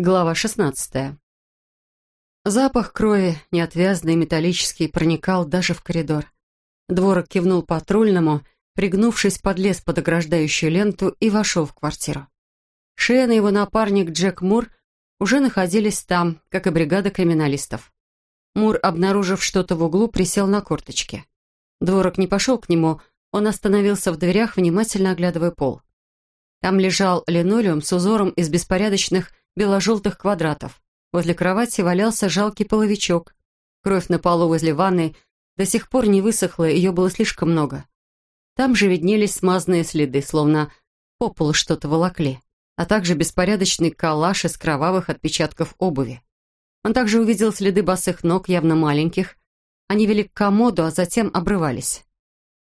Глава 16. Запах крови, неотвязный и металлический, проникал даже в коридор. Дворок кивнул патрульному, пригнувшись, подлез под ограждающую ленту и вошел в квартиру. Шен и его напарник Джек Мур уже находились там, как и бригада криминалистов. Мур, обнаружив что-то в углу, присел на корточки. Дворок не пошел к нему, он остановился в дверях, внимательно оглядывая пол. Там лежал линолеум с узором из беспорядочных бело-желтых квадратов. Возле кровати валялся жалкий половичок. Кровь на полу возле ванны до сих пор не высохла, ее было слишком много. Там же виднелись смазанные следы, словно по полу что-то волокли, а также беспорядочный коллаж из кровавых отпечатков обуви. Он также увидел следы босых ног, явно маленьких. Они вели к комоду, а затем обрывались.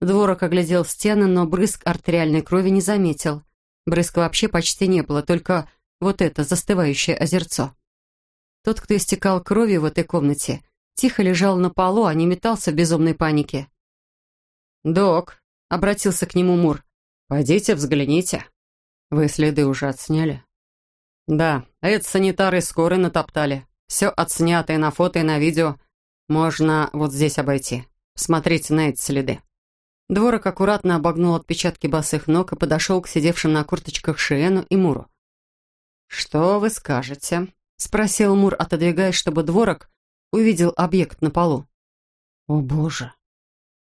Дворок оглядел стены, но брызг артериальной крови не заметил. Брызг вообще почти не было, только вот это застывающее озерцо. Тот, кто истекал кровью в этой комнате, тихо лежал на полу, а не метался в безумной панике. «Док», — обратился к нему Мур, — «пойдите взгляните. Вы следы уже отсняли?» «Да, это санитары скорой натоптали. Все отснято на фото, и на видео. Можно вот здесь обойти. Смотрите на эти следы». Дворок аккуратно обогнул отпечатки босых ног и подошел к сидевшим на курточках Шиену и Муру. «Что вы скажете?» — спросил Мур, отодвигаясь, чтобы дворок увидел объект на полу. «О, боже!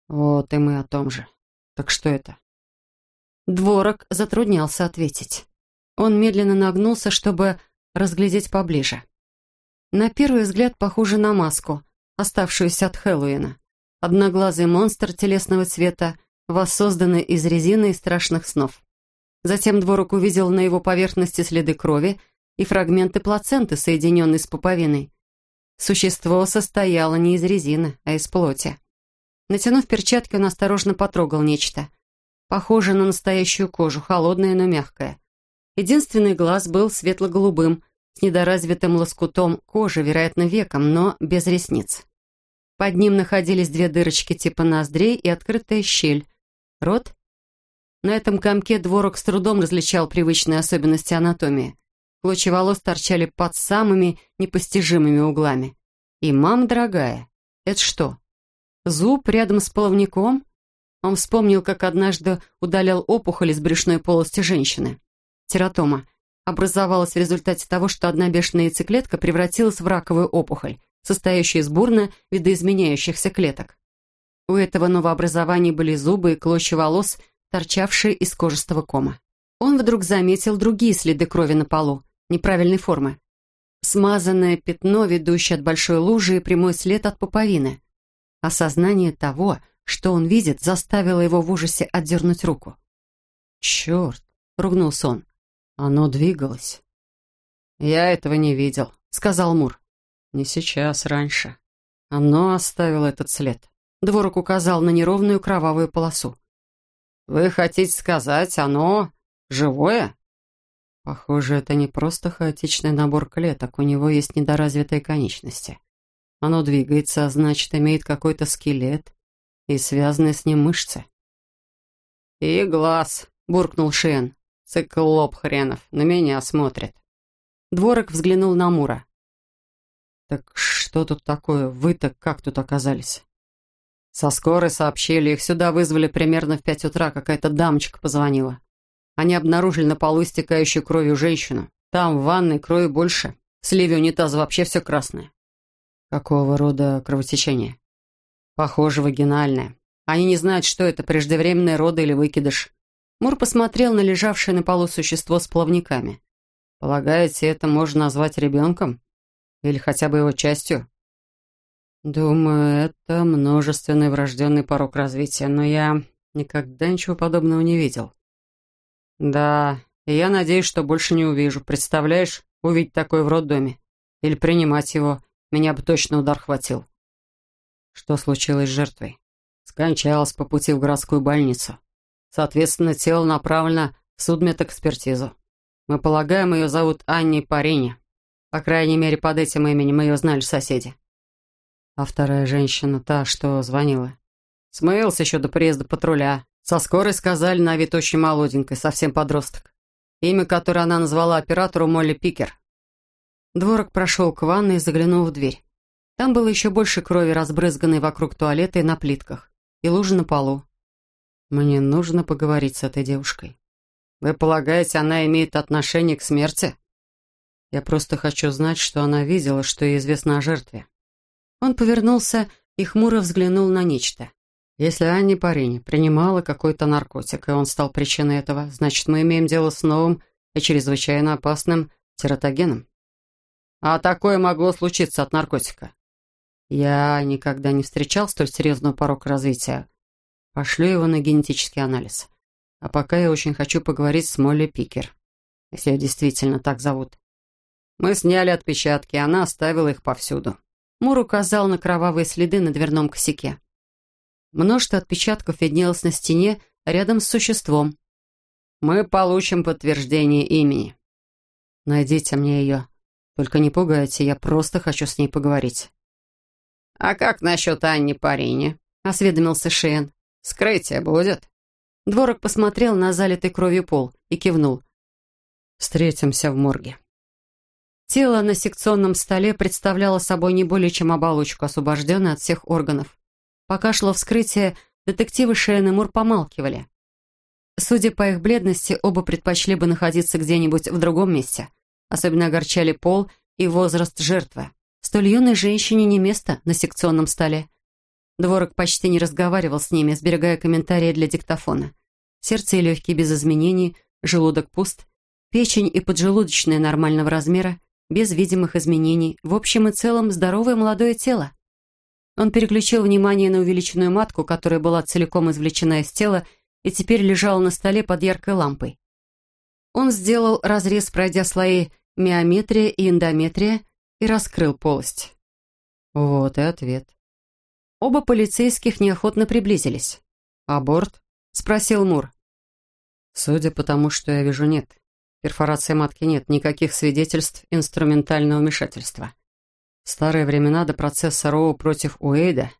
Вот и мы о том же. Так что это?» Дворок затруднялся ответить. Он медленно нагнулся, чтобы разглядеть поближе. На первый взгляд похоже на маску, оставшуюся от Хэллоуина. Одноглазый монстр телесного цвета, воссозданный из резины и страшных снов. Затем Дворок увидел на его поверхности следы крови и фрагменты плаценты, соединенные с пуповиной. Существо состояло не из резины, а из плоти. Натянув перчатки, он осторожно потрогал нечто. Похоже на настоящую кожу, холодное, но мягкое. Единственный глаз был светло-голубым, с недоразвитым лоскутом кожи, вероятно, веком, но без ресниц. Под ним находились две дырочки типа ноздрей и открытая щель. Рот на этом комке дворок с трудом различал привычные особенности анатомии. Клочья волос торчали под самыми непостижимыми углами. И, мам дорогая, это что? Зуб рядом с половником? Он вспомнил, как однажды удалял опухоль из брюшной полости женщины. Тератома образовалась в результате того, что одна бешеная яйцеклетка превратилась в раковую опухоль, состоящую из бурно видоизменяющихся клеток. У этого новообразования были зубы и клочья волос – торчавшие из кожистого кома. Он вдруг заметил другие следы крови на полу, неправильной формы. Смазанное пятно, ведущее от большой лужи и прямой след от пуповины. Осознание того, что он видит, заставило его в ужасе отдернуть руку. «Черт!» — ругнулся он. «Оно двигалось». «Я этого не видел», — сказал Мур. «Не сейчас, раньше. Оно оставило этот след». Дворок указал на неровную кровавую полосу. «Вы хотите сказать, оно живое?» Похоже, это не просто хаотичный набор клеток, у него есть недоразвитые конечности. Оно двигается, а значит, имеет какой-то скелет и связанные с ним мышцы. «И глаз», — буркнул Шен. «Циклоп хренов, на меня смотрит». Дворок взглянул на Мура. «Так что тут такое? Вы-то как тут оказались?» Со скорой сообщили, их сюда вызвали примерно в пять утра, какая-то дамочка позвонила. Они обнаружили на полу истекающую кровью женщину. Там, в ванной, крови больше. В сливе унитаза вообще все красное. Какого рода кровотечение? Похоже, вагинальное. Они не знают, что это, преждевременные роды или выкидыш. Мур посмотрел на лежавшее на полу существо с плавниками. Полагаете, это можно назвать ребенком? Или хотя бы его частью? Думаю, это множественный врожденный порог развития, но я никогда ничего подобного не видел. Да, и я надеюсь, что больше не увижу. Представляешь, увидеть такое в роддоме? Или принимать его, меня бы точно удар хватил. Что случилось с жертвой? Скончалась по пути в городскую больницу. Соответственно, тело направлено в судмедэкспертизу. Мы полагаем, ее зовут Анни Парини. По крайней мере, под этим именем ее знали соседи. А вторая женщина, та, что звонила. Смылся еще до приезда патруля. Со скорой сказали, на вид очень молоденькой, совсем подросток. Имя, которое она назвала оператору Молли Пикер. Дворок прошел к ванной и заглянул в дверь. Там было еще больше крови, разбрызганной вокруг туалета и на плитках, и лужи на полу. «Мне нужно поговорить с этой девушкой». «Вы полагаете, она имеет отношение к смерти?» «Я просто хочу знать, что она видела, что ей известно о жертве». Он повернулся и хмуро взглянул на нечто. «Если Анни Парини принимала какой-то наркотик, и он стал причиной этого, значит, мы имеем дело с новым и чрезвычайно опасным тератогеном. А такое могло случиться от наркотика. Я никогда не встречал столь серьезного порока развития. Пошлю его на генетический анализ. А пока я очень хочу поговорить с Молли Пикер, если ее действительно так зовут. Мы сняли отпечатки, она оставила их повсюду. Мур указал на кровавые следы на дверном косяке. Множество отпечатков виднелось на стене рядом с существом. «Мы получим подтверждение имени». «Найдите мне ее», только не пугайте, я просто хочу с ней поговорить». «А как насчет Анни Парини?» — осведомился Шейн. «Скрытие будет?» Дворок посмотрел на залитый кровью пол и кивнул. «Встретимся в морге». Тело на секционном столе представляло собой не более чем оболочку, освобожденную от всех органов. Пока шло вскрытие, детективы Шейн и Мур помалкивали. Судя по их бледности, оба предпочли бы находиться где-нибудь в другом месте. Особенно огорчали пол и возраст жертвы. Столь юной женщине не место на секционном столе. Дворок почти не разговаривал с ними, сберегая комментарии для диктофона. Сердце и легкие без изменений, желудок пуст, печень и поджелудочная нормального размера, без видимых изменений, в общем и целом здоровое молодое тело. Он переключил внимание на увеличенную матку, которая была целиком извлечена из тела и теперь лежала на столе под яркой лампой. Он сделал разрез, пройдя слои миометрия и эндометрия, и раскрыл полость. Вот и ответ. Оба полицейских неохотно приблизились. «Аборт?» — спросил Мур. «Судя по тому, что я вижу, нет. Перфорации матки нет, никаких свидетельств инструментального вмешательства. В старые времена до процесса Роу против Уэйда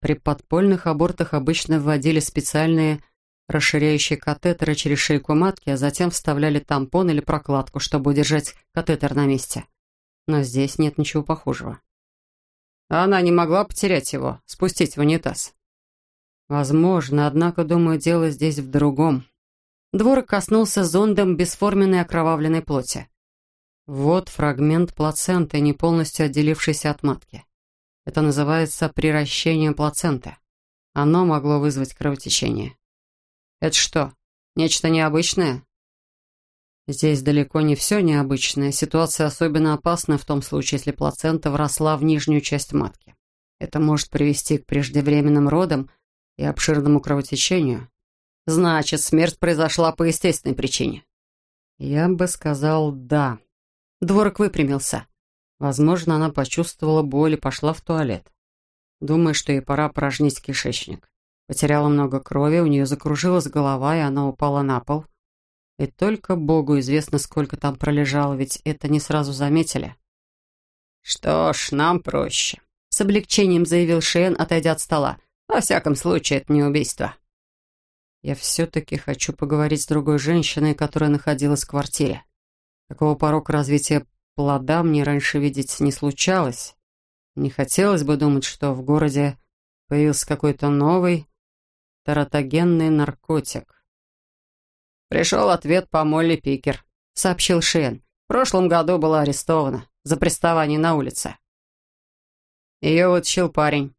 при подпольных абортах обычно вводили специальные расширяющие катетеры через шейку матки, а затем вставляли тампон или прокладку, чтобы удержать катетер на месте. Но здесь нет ничего похожего. она не могла потерять его, спустить в унитаз. Возможно, однако, думаю, дело здесь в другом. Дворок коснулся зондом бесформенной окровавленной плоти. Вот фрагмент плаценты, не полностью отделившийся от матки. Это называется приращением плаценты. Оно могло вызвать кровотечение. Это что, нечто необычное? Здесь далеко не все необычное. Ситуация особенно опасна в том случае, если плацента вросла в нижнюю часть матки. Это может привести к преждевременным родам и обширному кровотечению. Значит, смерть произошла по естественной причине. Я бы сказал «да». Дворок выпрямился. Возможно, она почувствовала боль и пошла в туалет. Думаю, что ей пора порожнить кишечник. Потеряла много крови, у нее закружилась голова, и она упала на пол. И только Богу известно, сколько там пролежало, ведь это не сразу заметили. «Что ж, нам проще», — с облегчением заявил Шейн, отойдя от стола. «Во всяком случае, это не убийство». «Я все-таки хочу поговорить с другой женщиной, которая находилась в квартире. Такого порока развития плода мне раньше видеть не случалось. Не хотелось бы думать, что в городе появился какой-то новый, Тератогенный наркотик. «Пришел ответ по Молли Пикер», — сообщил Шен. «В прошлом году была арестована за приставание на улице. Ее вытащил парень.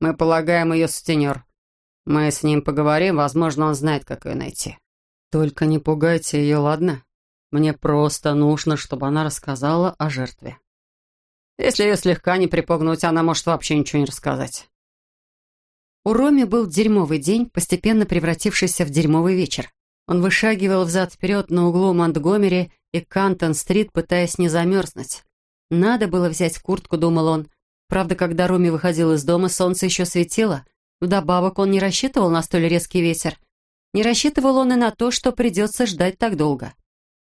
Мы полагаем ее сутенер. Мы с ним поговорим, возможно, он знает, как ее найти». «Только не пугайте ее, ладно? Мне просто нужно, чтобы она рассказала о жертве». «Если ее слегка не припугнуть, она может вообще ничего не рассказать». У Роми был дерьмовый день, постепенно превратившийся в дерьмовый вечер. Он вышагивал взад-вперед на углу Монтгомери и Кантон-стрит, пытаясь не замерзнуть. Надо было взять куртку, думал он. Правда, когда Роми выходил из дома, солнце еще светило. Вдобавок он не рассчитывал на столь резкий ветер. Не рассчитывал он и на то, что придется ждать так долго.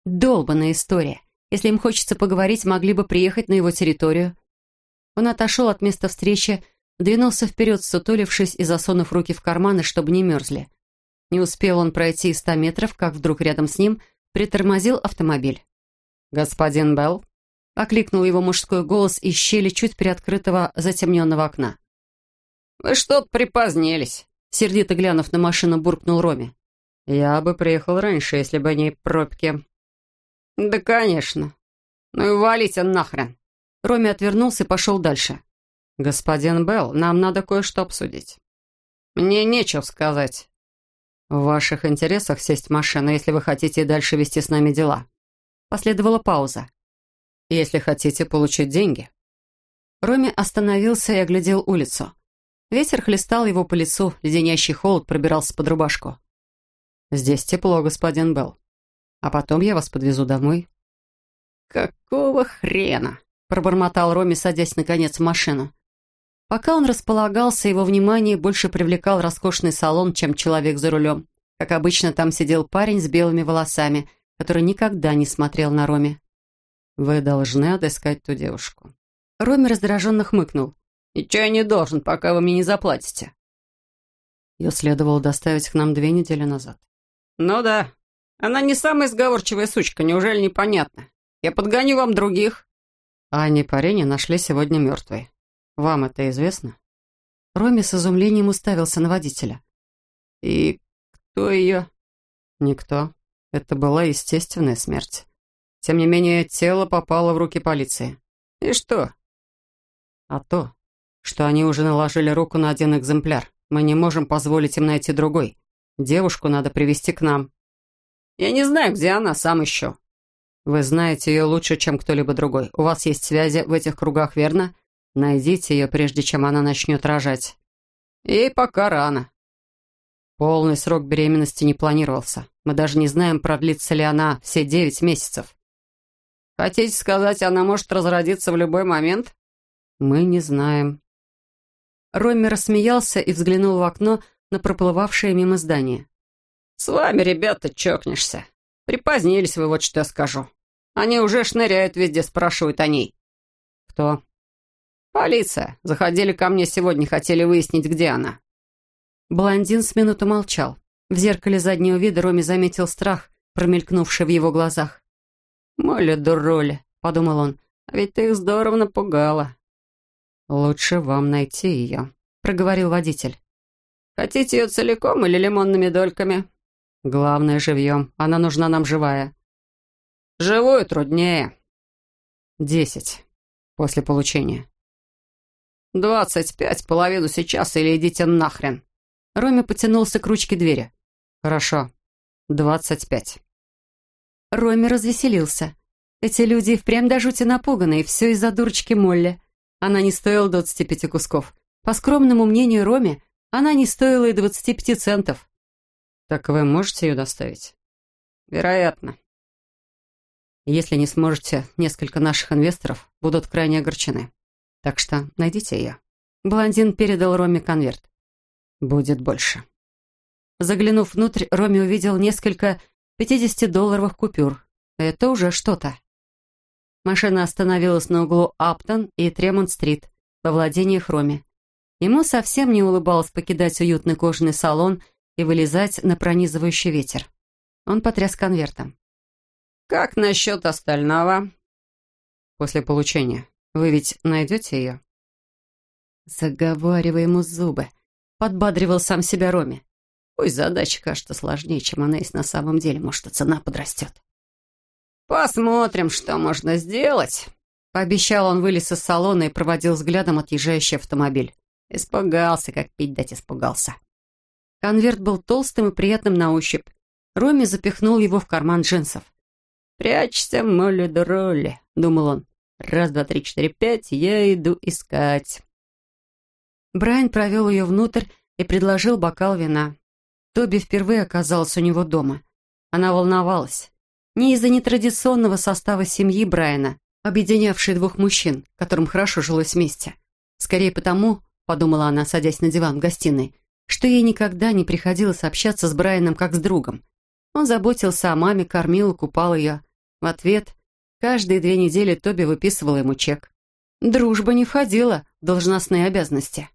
Долбанная история. Если им хочется поговорить, могли бы приехать на его территорию. Он отошел от места встречи, Двинулся вперед, сутулившись и засунув руки в карманы, чтобы не мерзли. Не успел он пройти и ста метров, как вдруг рядом с ним притормозил автомобиль. «Господин Белл?» — окликнул его мужской голос из щели чуть приоткрытого затемненного окна. «Вы что-то припозднились», — сердито глянув на машину, буркнул Роме. «Я бы приехал раньше, если бы не пробки». «Да, конечно. Ну и валите нахрен». Роме отвернулся и пошел дальше. «Господин Белл, нам надо кое-что обсудить». «Мне нечего сказать». «В ваших интересах сесть в машину, если вы хотите дальше вести с нами дела». Последовала пауза. «Если хотите получить деньги». Роме остановился и оглядел улицу. Ветер хлестал его по лицу, леденящий холод пробирался под рубашку. «Здесь тепло, господин Белл. А потом я вас подвезу домой». «Какого хрена?» — пробормотал Роме, садясь наконец в машину. Пока он располагался, его внимание больше привлекал роскошный салон, чем человек за рулем. Как обычно, там сидел парень с белыми волосами, который никогда не смотрел на Роме. «Вы должны отыскать ту девушку». Роме раздраженно хмыкнул. «Ничего я не должен, пока вы мне не заплатите». Ее следовало доставить к нам две недели назад. «Ну да. Она не самая сговорчивая сучка, неужели непонятно? Я подгоню вам других». Ани Парени нашли сегодня мертвой. Вам это известно?» Роми с изумлением уставился на водителя. «И кто ее?» «Никто. Это была естественная смерть. Тем не менее, тело попало в руки полиции». «И что?» «А то, что они уже наложили руку на один экземпляр. Мы не можем позволить им найти другой. Девушку надо привести к нам». «Я не знаю, где она, сам еще». «Вы знаете ее лучше, чем кто-либо другой. У вас есть связи в этих кругах, верно?» Найдите ее, прежде чем она начнет рожать. Ей пока рано. Полный срок беременности не планировался. Мы даже не знаем, продлится ли она все девять месяцев. Хотите сказать, она может разродиться в любой момент? Мы не знаем. Ромми рассмеялся и взглянул в окно на проплывавшее мимо здание. «С вами, ребята, чокнешься. Припозднились вы, вот что я скажу. Они уже шныряют везде, спрашивают о ней». «Кто?» «Полиция. Заходили ко мне сегодня, хотели выяснить, где она». Блондин с минуту молчал. В зеркале заднего вида Роми заметил страх, промелькнувший в его глазах. «Моля, дуроли», — подумал он, — «а ведь ты их здорово напугала». «Лучше вам найти ее», — проговорил водитель. «Хотите ее целиком или лимонными дольками?» «Главное, живьем. Она нужна нам живая». «Живую труднее». «Десять. После получения». «Двадцать пять, половину сейчас или идите нахрен!» Роме потянулся к ручке двери. «Хорошо. Двадцать пять». Роме развеселился. Эти люди впрямь до жути напуганы, и все из-за дурочки Молли. Она не стоила двадцати пяти кусков. По скромному мнению Роме, она не стоила и двадцати пяти центов. «Так вы можете ее доставить?» «Вероятно». «Если не сможете, несколько наших инвесторов будут крайне огорчены. Так что найдите ее». Блондин передал Роме конверт. «Будет больше». Заглянув внутрь, Роме увидел несколько 50-долларовых купюр. Это уже что-то. Машина остановилась на углу Аптон и Тремонт-стрит во владениях Роме. Ему совсем не улыбалось покидать уютный кожаный салон и вылезать на пронизывающий ветер. Он потряс конвертом. «Как насчет остального?» «После получения. Вы ведь найдете ее?» Заговаривай ему зубы. Подбадривал сам себя Роме. Пусть задача кажется сложнее, чем она есть на самом деле. Может, и цена подрастет. «Посмотрим, что можно сделать», — пообещал он, вылез из салона и проводил взглядом отъезжающий автомобиль. Испугался, как пить дать испугался. Конверт был толстым и приятным на ощупь. Роме запихнул его в карман джинсов. «Прячься, молли-дроли», — думал он. Раз, два, три, четыре, пять, я иду искать. Брайан провел ее внутрь и предложил бокал вина. Тоби впервые оказалась у него дома. Она волновалась. Не из-за нетрадиционного состава семьи Брайана, объединявшей двух мужчин, которым хорошо жилось вместе. Скорее потому, подумала она, садясь на диван в гостиной, что ей никогда не приходилось общаться с Брайаном как с другом. Он заботился о маме, кормил купал ее. В ответ Каждые две недели Тоби выписывала ему чек. Дружба не входила в должностные обязанности.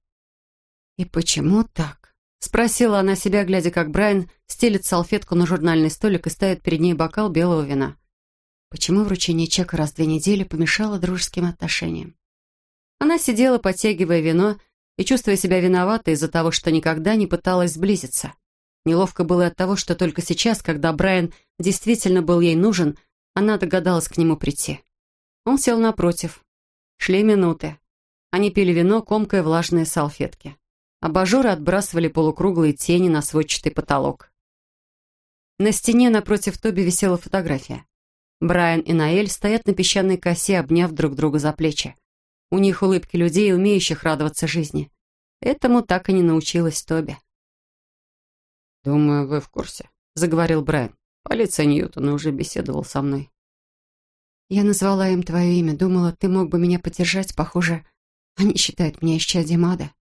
«И почему так?» — спросила она себя, глядя, как Брайан стелит салфетку на журнальный столик и ставит перед ней бокал белого вина. Почему вручение чека раз в две недели помешало дружеским отношениям? Она сидела, подтягивая вино и чувствуя себя виноватой из-за того, что никогда не пыталась сблизиться. Неловко было от того, что только сейчас, когда Брайан действительно был ей нужен, она догадалась к нему прийти. Он сел напротив. Шли минуты. Они пили вино, комкая влажные салфетки. Абажуры отбрасывали полукруглые тени на сводчатый потолок. На стене напротив Тоби висела фотография. Брайан и Наэль стоят на песчаной косе, обняв друг друга за плечи. У них улыбки людей, умеющих радоваться жизни. Этому так и не научилась Тоби. «Думаю, вы в курсе», — заговорил Брайан. «Полиция Ньютона уже беседовал со мной». «Я назвала им твое имя. Думала, ты мог бы меня поддержать. Похоже, они считают меня исчадием ада».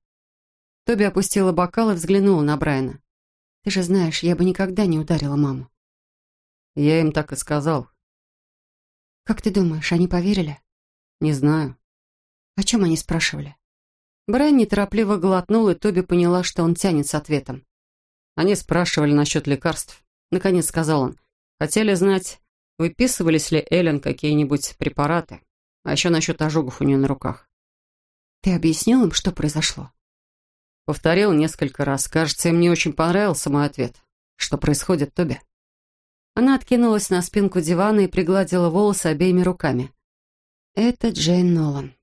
Тоби опустила бокал и взглянула на Брайана. «Ты же знаешь, я бы никогда не ударила маму». «Я им так и сказал. «Как ты думаешь, они поверили?» «Не знаю». «О чем они спрашивали?» Брайан неторопливо глотнул, и Тоби поняла, что он тянет с ответом. Они спрашивали насчет лекарств. Наконец сказал он. Хотели знать, выписывались ли Эллен какие-нибудь препараты. А еще насчет ожогов у нее на руках. «Ты объяснил им, что произошло?» Повторил несколько раз. Кажется, им не очень понравился мой ответ. Что происходит, Тоби? Она откинулась на спинку дивана и пригладила волосы обеими руками. «Это Джейн Нолан.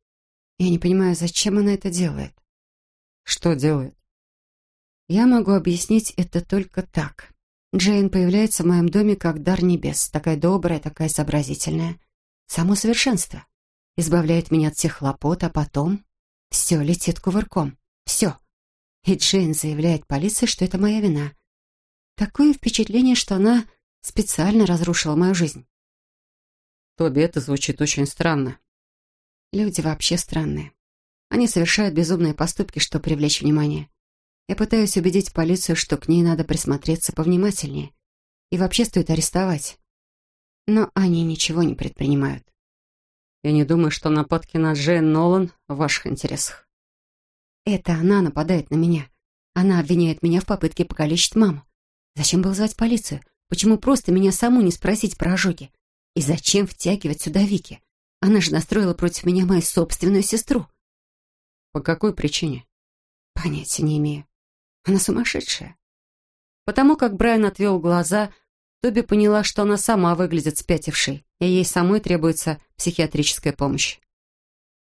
Я не понимаю, зачем она это делает?» «Что делает?» «Я могу объяснить это только так. Джейн появляется в моем доме как дар небес, такая добрая, такая сообразительная. Само совершенство. Избавляет меня от всех хлопот, а потом все летит кувырком. Все. И Джейн заявляет полиции, что это моя вина. Такое впечатление, что она специально разрушила мою жизнь. Тоби, это звучит очень странно. Люди вообще странные. Они совершают безумные поступки, чтобы привлечь внимание. Я пытаюсь убедить полицию, что к ней надо присмотреться повнимательнее. И вообще стоит арестовать. Но они ничего не предпринимают. Я не думаю, что нападки на Джейн Нолан в ваших интересах. Это она нападает на меня. Она обвиняет меня в попытке покалечить маму. Зачем было звать полицию? Почему просто меня саму не спросить про ожоги? И зачем втягивать сюда Вики? Она же настроила против меня мою собственную сестру. По какой причине? Понятия не имею. Она сумасшедшая. Потому как Брайан отвел глаза, Тоби поняла, что она сама выглядит спятившей, и ей самой требуется психиатрическая помощь.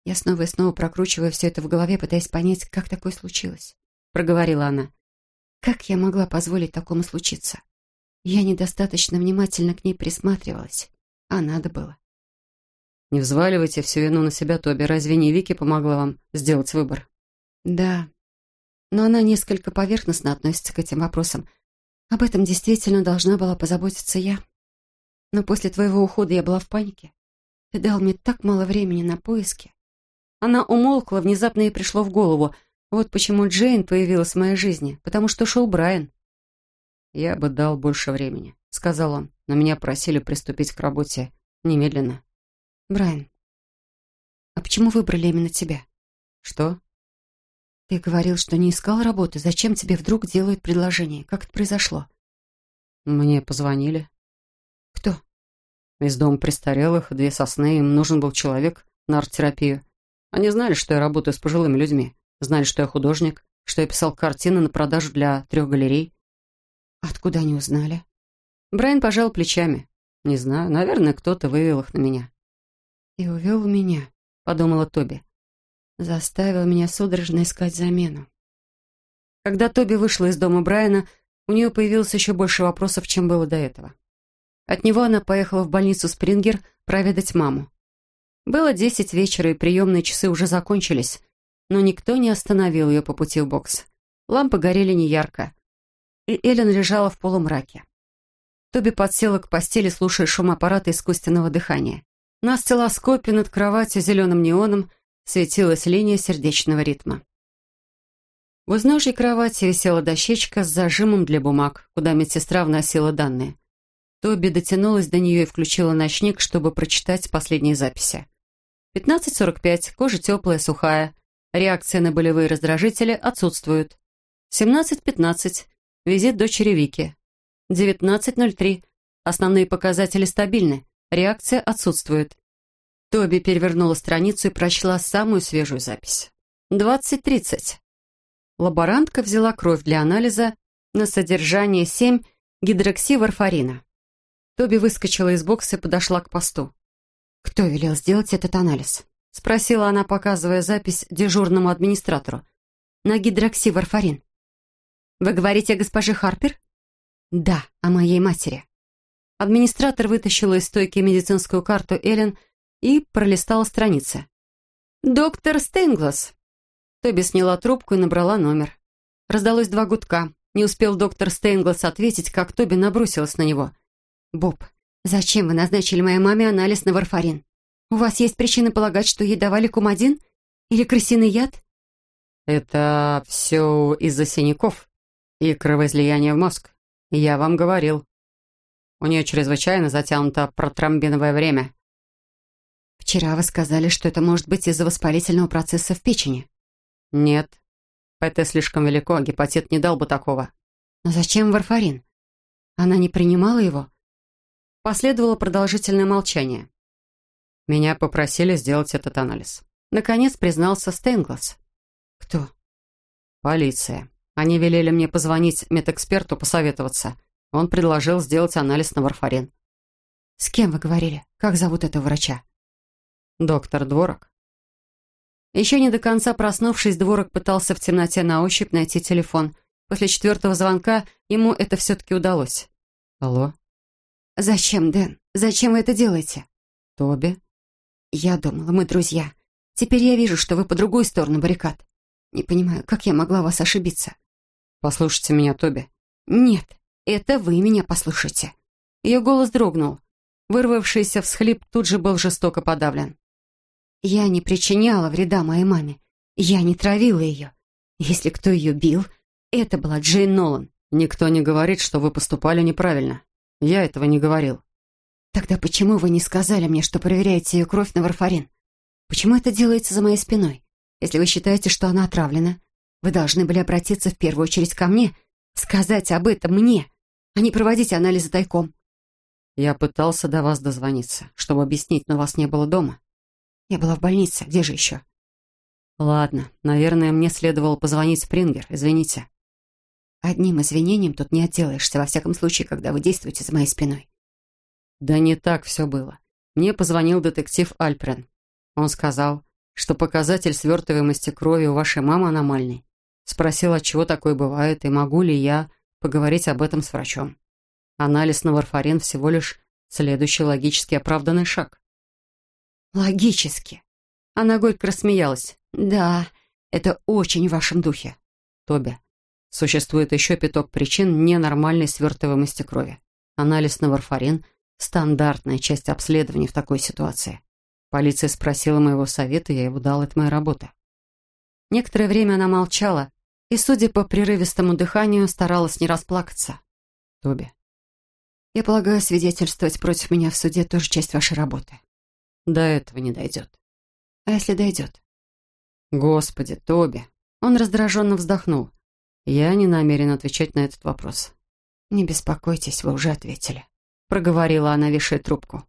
Я снова и снова прокручиваю все это в голове, пытаясь понять, как такое случилось. Проговорила она. Как я могла позволить такому случиться? Я недостаточно внимательно к ней присматривалась, а надо было. Не взваливайте всю вину на себя, Тоби. Разве не Вики помогла вам сделать выбор? Да, но она несколько поверхностно относится к этим вопросам. Об этом действительно должна была позаботиться я. Но после твоего ухода я была в панике. Ты дал мне так мало времени на поиски. Она умолкла, внезапно ей пришло в голову. Вот почему Джейн появилась в моей жизни, потому что шел Брайан. «Я бы дал больше времени», — сказал он, но меня просили приступить к работе немедленно. «Брайан, а почему выбрали именно тебя?» «Что?» «Ты говорил, что не искал работы. Зачем тебе вдруг делают предложение? Как это произошло?» «Мне позвонили». «Кто?» «Из дома престарелых, две сосны. Им нужен был человек на арт-терапию. Они знали, что я работаю с пожилыми людьми. Знали, что я художник, что я писал картины на продажу для трех галерей. Откуда они узнали? Брайан пожал плечами. Не знаю, наверное, кто-то вывел их на меня. И увел меня, подумала Тоби. Заставил меня судорожно искать замену. Когда Тоби вышла из дома Брайана, у нее появилось еще больше вопросов, чем было до этого. От него она поехала в больницу Спрингер проведать маму. Было десять вечера, и приемные часы уже закончились, но никто не остановил ее по пути в бокс. Лампы горели неярко и Эллен лежала в полумраке. Тоби подсела к постели, слушая шум аппарата искусственного дыхания. На осциллоскопе над кроватью зеленым неоном светилась линия сердечного ритма. В изножье кровати висела дощечка с зажимом для бумаг, куда медсестра вносила данные. Тоби дотянулась до нее и включила ночник, чтобы прочитать последние записи. 15.45, кожа теплая, сухая. Реакция на болевые раздражители отсутствуют. 17.15, Визит дочери Вики. 19.03. Основные показатели стабильны. Реакция отсутствует. Тоби перевернула страницу и прочла самую свежую запись. Двадцать тридцать. Лаборантка взяла кровь для анализа на содержание 7 гидроксиварфарина. Тоби выскочила из бокса и подошла к посту. «Кто велел сделать этот анализ?» — спросила она, показывая запись дежурному администратору. «На гидроксиварфарин». «Вы говорите о госпоже Харпер?» «Да, о моей матери». Администратор вытащила из стойки медицинскую карту Эллен и пролистала страницы. «Доктор Стейнглас». Тоби сняла трубку и набрала номер. Раздалось два гудка. Не успел доктор Стейнглас ответить, как Тоби набросилась на него. «Боб, зачем вы назначили моей маме анализ на варфарин? У вас есть причины полагать, что ей давали кумадин? Или крысиный яд?» «Это все из-за синяков и кровоизлияния в мозг. Я вам говорил. У нее чрезвычайно затянуто протромбиновое время». «Вчера вы сказали, что это может быть из-за воспалительного процесса в печени». «Нет, ПТ слишком велико, гепатит не дал бы такого. Но зачем варфарин? Она не принимала его? Последовало продолжительное молчание. Меня попросили сделать этот анализ. Наконец признался Стенглас. Кто? Полиция. Они велели мне позвонить медэксперту, посоветоваться. Он предложил сделать анализ на варфарин. С кем вы говорили? Как зовут этого врача? Доктор Дворок. Еще не до конца проснувшись, Дворок пытался в темноте на ощупь найти телефон. После четвертого звонка ему это все-таки удалось. «Алло?» «Зачем, Дэн? Зачем вы это делаете?» «Тоби?» «Я думала, мы друзья. Теперь я вижу, что вы по другую сторону баррикад. Не понимаю, как я могла вас ошибиться?» «Послушайте меня, Тоби». «Нет, это вы меня послушайте». Ее голос дрогнул. Вырвавшийся всхлип тут же был жестоко подавлен. Я не причиняла вреда моей маме. Я не травила ее. Если кто ее бил, это была Джейн Нолан. Никто не говорит, что вы поступали неправильно. Я этого не говорил. Тогда почему вы не сказали мне, что проверяете ее кровь на варфарин? Почему это делается за моей спиной? Если вы считаете, что она отравлена, вы должны были обратиться в первую очередь ко мне, сказать об этом мне, а не проводить анализы тайком. Я пытался до вас дозвониться, чтобы объяснить, но вас не было дома. Я была в больнице. Где же еще? Ладно, наверное, мне следовало позвонить Спрингер. Извините. Одним извинением тут не отделаешься, во всяком случае, когда вы действуете за моей спиной. Да не так все было. Мне позвонил детектив Альпрен. Он сказал, что показатель свертываемости крови у вашей мамы аномальный. Спросил, от чего такое бывает, и могу ли я поговорить об этом с врачом. Анализ на варфарин всего лишь следующий логически оправданный шаг. «Логически». Она горько рассмеялась. «Да, это очень в вашем духе». «Тоби, существует еще пяток причин ненормальной свертываемости крови. Анализ на варфарин – стандартная часть обследований в такой ситуации. Полиция спросила моего совета, я его дал, это моя работа». Некоторое время она молчала и, судя по прерывистому дыханию, старалась не расплакаться. «Тоби». «Я полагаю, свидетельствовать против меня в суде тоже часть вашей работы». До этого не дойдет. А если дойдет? Господи, Тоби. Он раздраженно вздохнул. Я не намерен отвечать на этот вопрос. Не беспокойтесь, вы уже ответили. Проговорила она, вешая трубку.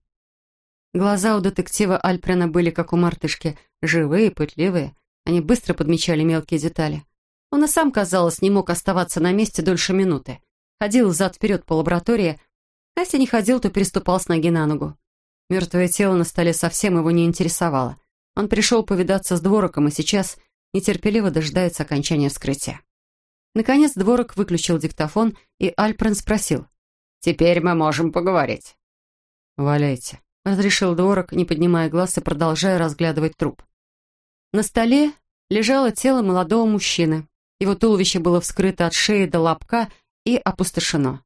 Глаза у детектива Альпрена были, как у мартышки, живые, пытливые. Они быстро подмечали мелкие детали. Он и сам, казалось, не мог оставаться на месте дольше минуты. Ходил взад-вперед по лаборатории, а если не ходил, то переступал с ноги на ногу. Мертвое тело на столе совсем его не интересовало. Он пришел повидаться с двороком и сейчас нетерпеливо дожидается окончания вскрытия. Наконец дворок выключил диктофон, и Альпрен спросил. «Теперь мы можем поговорить». «Валяйте», — разрешил дворок, не поднимая глаз и продолжая разглядывать труп. На столе лежало тело молодого мужчины. Его туловище было вскрыто от шеи до лобка и опустошено.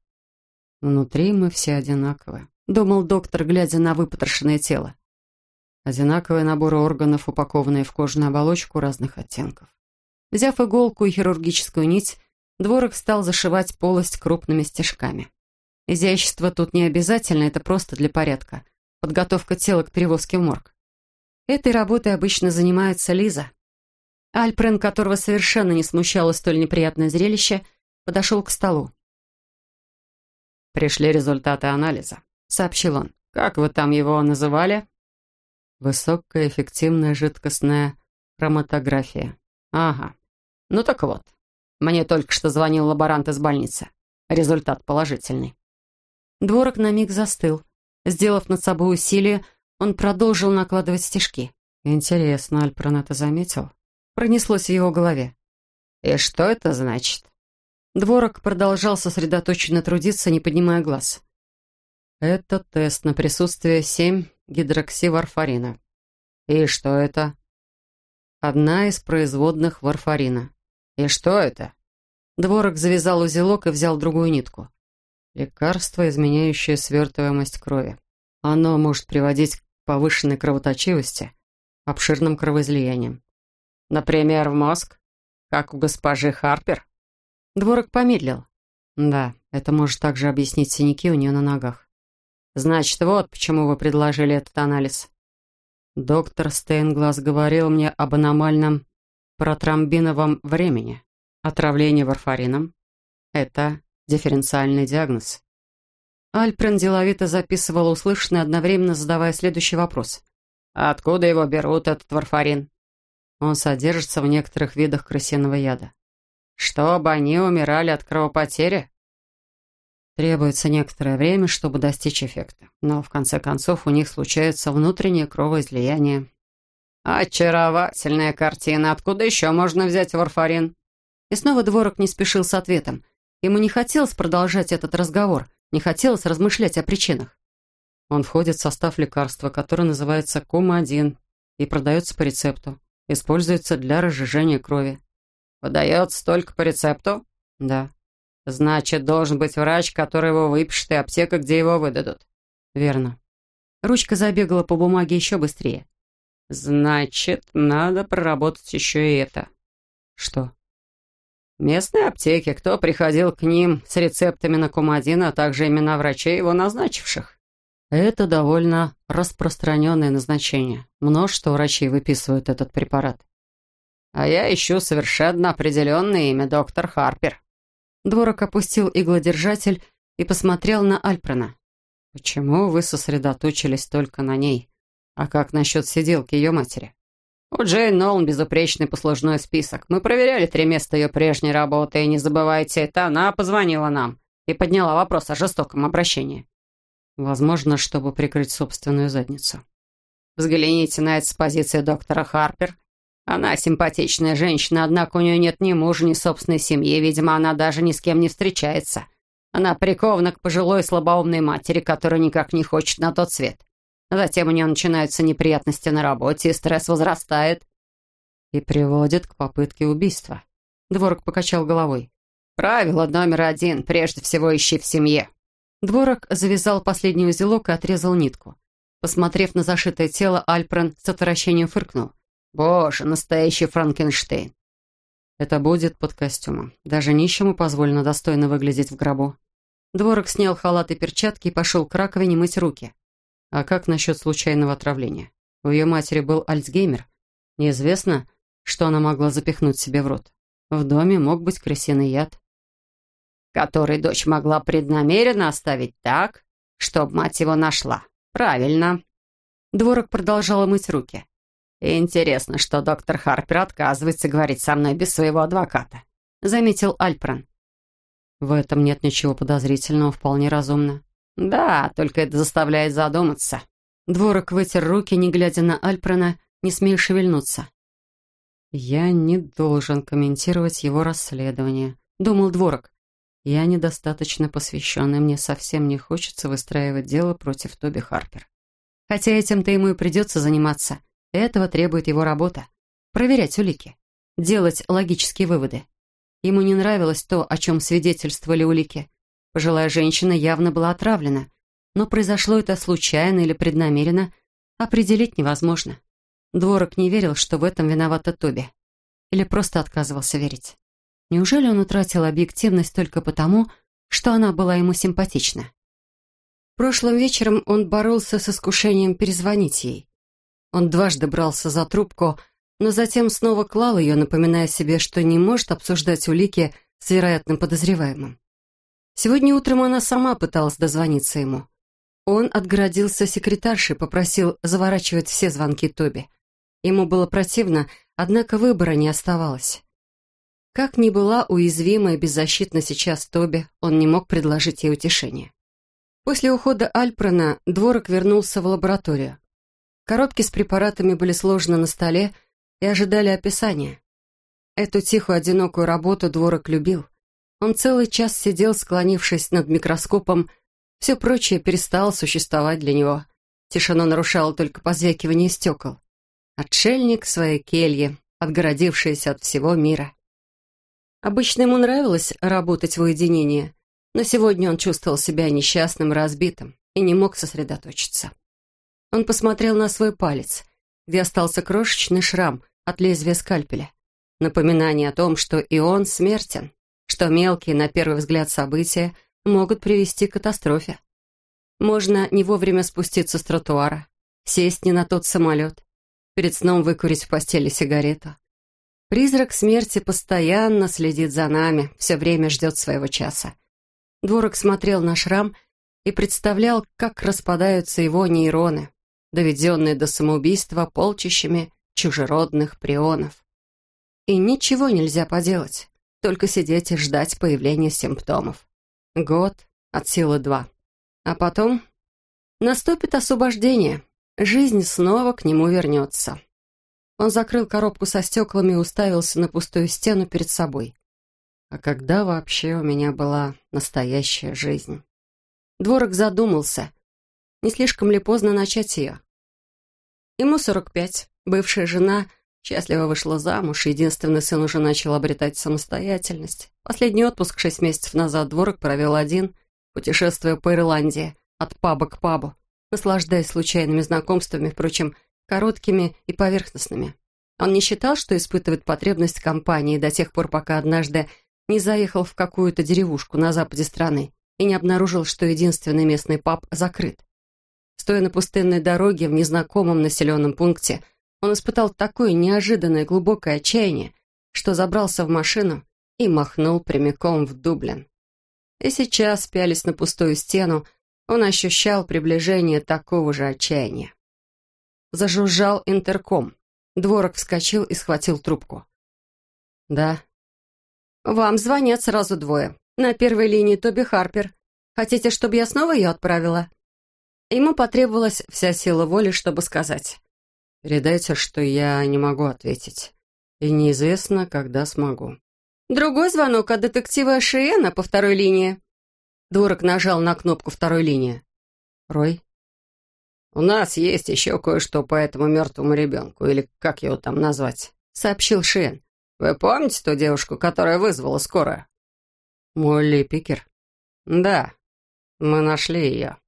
«Внутри мы все одинаковые», думал доктор, глядя на выпотрошенное тело. Одинаковые наборы органов, упакованные в кожаную оболочку разных оттенков. Взяв иголку и хирургическую нить, Дворок стал зашивать полость крупными стежками. Изящество тут не обязательно, это просто для порядка. Подготовка тела к перевозке в морг. Этой работой обычно занимается Лиза. Альпрен, которого совершенно не смущало столь неприятное зрелище, подошел к столу. Пришли результаты анализа. — сообщил он. Как вы там его называли?» «Высокая эффективная жидкостная хроматография». «Ага. Ну так вот. Мне только что звонил лаборант из больницы. Результат положительный». Дворок на миг застыл. Сделав над собой усилие, он продолжил накладывать стежки. Интересно, Альпрон это заметил? Пронеслось в его голове. «И что это значит?» Дворок продолжал сосредоточенно трудиться, не поднимая глаз. «Это тест на присутствие 7-гидроксиварфарина». «И что это?» «Одна из производных варфарина». «И что это?» Дворок завязал узелок и взял другую нитку. Лекарство, изменяющее свертываемость крови. Оно может приводить к повышенной кровоточивости, обширным кровоизлиянием. Например, в мозг? Как у госпожи Харпер? Дворок помедлил. Да, это может также объяснить синяки у нее на ногах. Значит, вот почему вы предложили этот анализ. Доктор Стейнглаз говорил мне об аномальном протромбиновом времени. Отравление варфарином. Это дифференциальный диагноз. Альпрен деловито записывал услышанное, одновременно задавая следующий вопрос. «Откуда его берут, этот варфарин?» Он содержится в некоторых видах крысиного яда. «Чтобы они умирали от кровопотери?» Требуется некоторое время, чтобы достичь эффекта. Но, в конце концов, у них случается внутреннее кровоизлияние. «Очаровательная картина. Откуда еще можно взять варфарин?» И снова Дворок не спешил с ответом. Ему не хотелось продолжать этот разговор, не хотелось размышлять о причинах. Он входит в состав лекарства, которое называется Кума-1 и продается по рецепту. Используется для разжижения крови. Подается только по рецепту? Да. Значит, должен быть врач, который его выпишет, и аптека, где его выдадут. Верно. Ручка забегала по бумаге еще быстрее. Значит, надо проработать еще и это. Что? Местные аптеки, кто приходил к ним с рецептами на кумадин, а также имена врачей, его назначивших. Это довольно распространенное назначение. Множество врачей выписывают этот препарат. А я ищу совершенно определенное имя, доктор Харпер. Дворок опустил иглодержатель и посмотрел на Альпрена. «Почему вы сосредоточились только на ней? А как насчет сиделки ее матери?» У Джейн Нолан безупречный послужной список. Мы проверяли три места ее прежней работы, и не забывайте, это она позвонила нам и подняла вопрос о жестоком обращении. Возможно, чтобы прикрыть собственную задницу. Взгляните на это с позиции доктора Харпер. Она симпатичная женщина, однако у нее нет ни мужа, ни собственной семьи. Видимо, она даже ни с кем не встречается. Она прикована к пожилой слабоумной матери, которая никак не хочет на тот свет. Затем у нее начинаются неприятности на работе, и стресс возрастает. И приводит к попытке убийства. Дворок покачал головой. Правило номер один. Прежде всего ищи в семье. Дворок завязал последний узелок и отрезал нитку. Посмотрев на зашитое тело, Альпрен с отвращением фыркнул. «Боже, настоящий Франкенштейн!» Это будет под костюмом. Даже нищему позволено достойно выглядеть в гробу. Дворок снял халат и перчатки и пошел к раковине мыть руки. А как насчет случайного отравления? У ее матери был Альцгеймер. Неизвестно, что она могла запихнуть себе в рот. В доме мог быть крысиный яд. Который дочь могла преднамеренно оставить так, чтобы мать его нашла. Правильно. Дворок продолжала мыть руки. «Интересно, что доктор Харпер отказывается говорить со мной без своего адвоката», — заметил Альпрон. «В этом нет ничего подозрительного, вполне разумно. «Да, только это заставляет задуматься». Дворок вытер руки, не глядя на Альпрона, не смея шевельнуться. «Я не должен комментировать его расследование», — думал Дворок. «Я недостаточно посвященный, мне совсем не хочется выстраивать дело против Тоби Харпер. Хотя этим-то ему и придется заниматься. Этого требует его работа. Проверять улики, делать логические выводы. Ему не нравилось то, о чем свидетельствовали улики. Пожилая женщина явно была отравлена, но произошло это случайно или преднамеренно, определить невозможно. Дворок не верил, что в этом виновата Тоби. Или просто отказывался верить. Неужели он утратил объективность только потому, что она была ему симпатична? Прошлым вечером он боролся с искушением перезвонить ей. Он дважды брался за трубку, но затем снова клал ее, напоминая себе, что не может обсуждать улики с вероятным подозреваемым. Сегодня утром она сама пыталась дозвониться ему. Он отгородился секретаршей, попросил заворачивать все звонки Тоби. Ему было противно, однако выбора не оставалось. Как ни была уязвима и беззащитна сейчас Тоби, он не мог предложить ей утешение. После ухода Альпрона Дворок вернулся в лабораторию. Коробки с препаратами были сложены на столе и ожидали описания. Эту тихую, одинокую работу Дворок любил. Он целый час сидел, склонившись над микроскопом, все прочее перестало существовать для него. Тишину нарушало только позвякивание стекол. Отшельник своей кельи, отгородившийся от всего мира. Обычно ему нравилось работать в уединении, но сегодня он чувствовал себя несчастным, разбитым и не мог сосредоточиться. Он посмотрел на свой палец, где остался крошечный шрам от лезвия скальпеля. Напоминание о том, что и он смертен, что мелкие, на первый взгляд, события могут привести к катастрофе. Можно не вовремя спуститься с тротуара, сесть не на тот самолет, перед сном выкурить в постели сигарету, Призрак смерти постоянно следит за нами, все время ждет своего часа. Дворок смотрел на шрам и представлял, как распадаются его нейроны, доведенные до самоубийства полчищами чужеродных прионов. И ничего нельзя поделать, только сидеть и ждать появления симптомов. Год, от силы два. А потом наступит освобождение, жизнь снова к нему вернется. Он закрыл коробку со стеклами и уставился на пустую стену перед собой. А когда вообще у меня была настоящая жизнь? Дворок задумался, не слишком ли поздно начать ее. Ему 45, бывшая жена счастливо вышла замуж, единственный сын уже начал обретать самостоятельность. Последний отпуск шесть месяцев назад Дворок провел один, путешествуя по Ирландии, от паба к пабу, наслаждаясь случайными знакомствами, впрочем, короткими и поверхностными. Он не считал, что испытывает потребность компании до тех пор, пока однажды не заехал в какую-то деревушку на западе страны и не обнаружил, что единственный местный паб закрыт. Стоя на пустынной дороге в незнакомом населенном пункте, он испытал такое неожиданное глубокое отчаяние, что забрался в машину и махнул прямиком в Дублин. И сейчас, пялись на пустую стену, он ощущал приближение такого же отчаяния. Зажужжал интерком. Дворок вскочил и схватил трубку. «Да». «Вам звонят сразу двое. На первой линии Тоби Харпер. Хотите, чтобы я снова ее отправила?» Ему потребовалась вся сила воли, чтобы сказать. «Передайте, что я не могу ответить. И неизвестно, когда смогу». «Другой звонок от детектива Шиена по второй линии». Дворок нажал на кнопку второй линии. «Рой?» «У нас есть еще кое-что по этому мертвому ребенку, или как его там назвать», — сообщил Шен. «Вы помните ту девушку, которая вызвала скорую?» «Молли Пикер?» «Да, мы нашли ее».